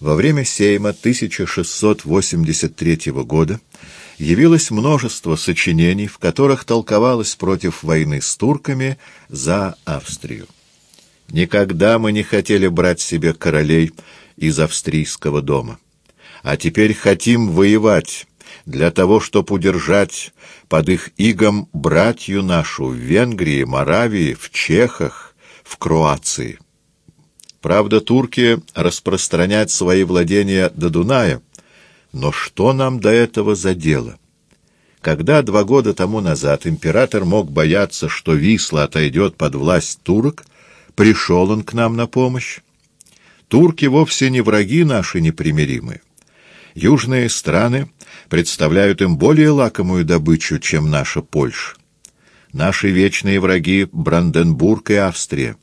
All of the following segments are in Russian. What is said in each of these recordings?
Во время сейма 1683 года явилось множество сочинений, в которых толковалось против войны с турками за Австрию. Никогда мы не хотели брать себе королей из австрийского дома. А теперь хотим воевать для того, чтобы удержать под их игом братью нашу в Венгрии, Моравии, в Чехах, в Кроации. Правда, турки распространять свои владения до Дуная, но что нам до этого за дело? Когда два года тому назад император мог бояться, что Висла отойдет под власть турок, пришел он к нам на помощь. Турки вовсе не враги наши непримиримые. Южные страны представляют им более лакомую добычу, чем наша Польша. Наши вечные враги — Бранденбург и Австрия.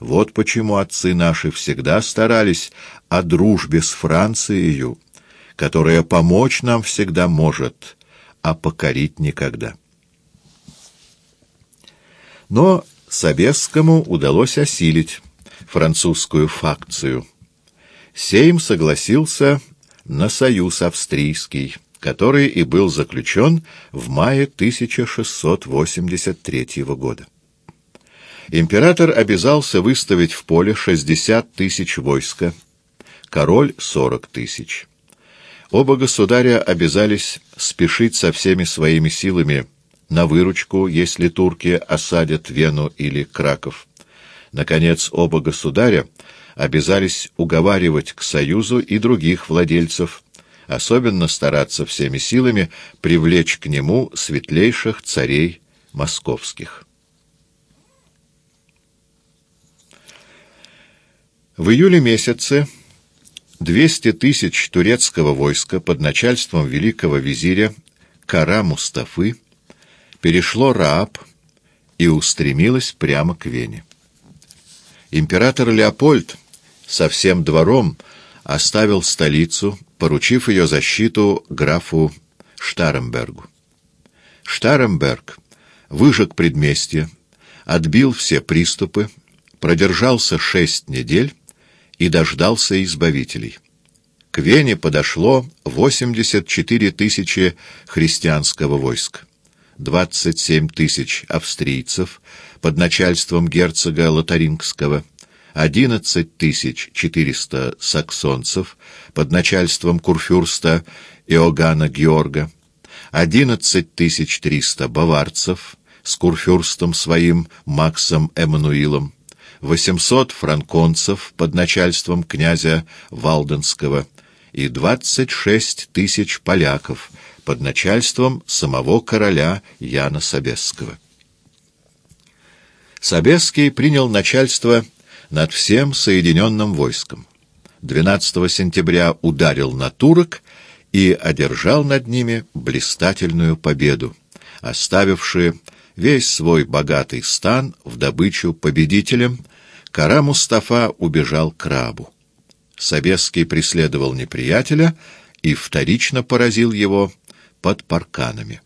Вот почему отцы наши всегда старались о дружбе с Францией, которая помочь нам всегда может, а покорить никогда. Но Собесскому удалось осилить французскую факцию. Сейм согласился на союз австрийский, который и был заключен в мае 1683 года. Император обязался выставить в поле 60 тысяч войска, король — 40 тысяч. Оба государя обязались спешить со всеми своими силами на выручку, если турки осадят Вену или Краков. Наконец, оба государя обязались уговаривать к союзу и других владельцев, особенно стараться всеми силами привлечь к нему светлейших царей московских. В июле месяце 200 тысяч турецкого войска под начальством великого визиря Кара Мустафы перешло Рааб и устремилось прямо к Вене. Император Леопольд со всем двором оставил столицу, поручив ее защиту графу Штарембергу. Штаремберг выжег предместье, отбил все приступы, продержался шесть недель и дождался избавителей. К Вене подошло 84 тысячи христианского войска, 27 тысяч австрийцев под начальством герцога Лотарингского, 11 тысяч 400 саксонцев под начальством курфюрста Иоганна Георга, 11 тысяч 300 баварцев с курфюрстом своим Максом Эммануилом, 800 франконцев под начальством князя Валденского и 26 тысяч поляков под начальством самого короля Яна Собесского. Собесский принял начальство над всем соединенным войском. 12 сентября ударил на турок и одержал над ними блистательную победу, оставивши весь свой богатый стан в добычу победителям, Кара Мустафа убежал к Рабу. Собесский преследовал неприятеля и вторично поразил его под парканами.